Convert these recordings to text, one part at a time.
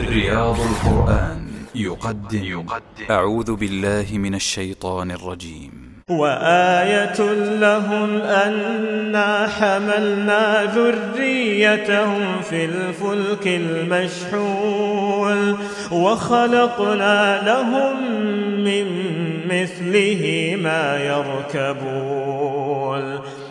رياض القرآن. يقدم, يقدم أعوذ بالله من الشيطان الرجيم. وآية لهم أنا حملنا ذريتهم في الفلك المشحون وخلقنا لهم من مثله ما يركبون.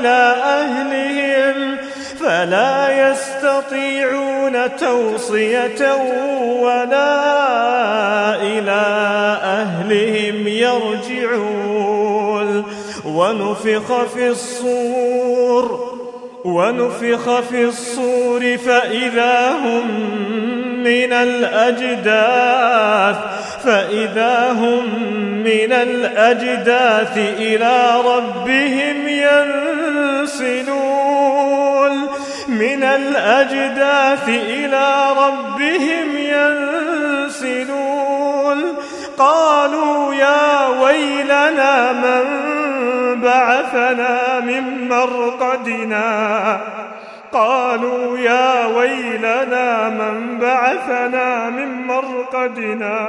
إلى أهلهم فلا يستطيعون توصية ولا إلى أهلهم يرجعون. ونفخ في الصور ونفخ في الصور فإذا هم من الأجداث فإذا هم من الأجداث إلى ربهم ينسلون من الأجداث إلى ربهم ينسلون. قالوا يا ويلنا من بعثنا من مرقدنا. قالوا يا ويلنا من بعثنا من مرقدنا.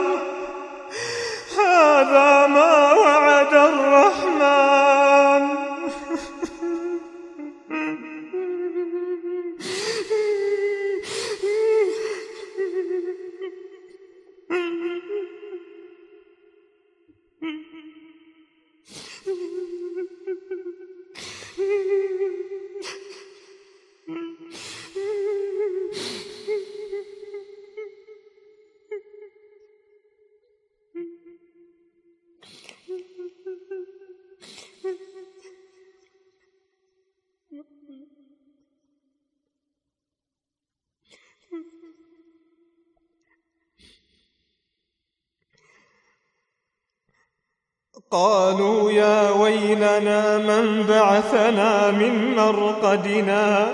قالوا يا ويلنا من بعثنا من مرقدنا؟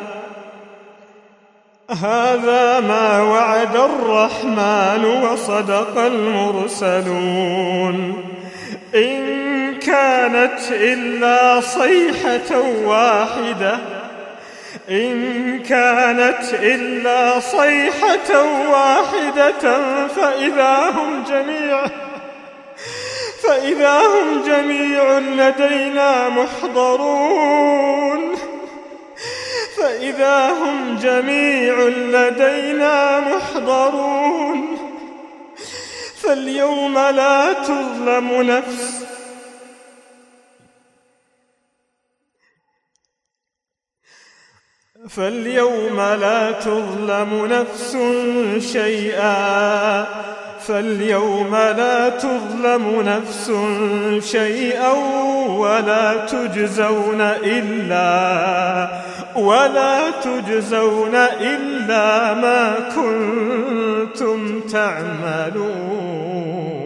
هذا ما وعد الرحمن وصدق المرسلون. إن كانت إلا صيحة واحدة. إن كانت إلا صيحة واحدة فإذا هم جميعا فإذا هم جميع لدينا محضرون. فإذا هم جميع لدينا محضرون. فاليوم لا تظلم نفس. فاليوم لا تظلم نفس شيئا. فاليوم لا تظلم نفس شيئا ولا تجزون إلا ولا تجزون إلا ما كنتم تعملون.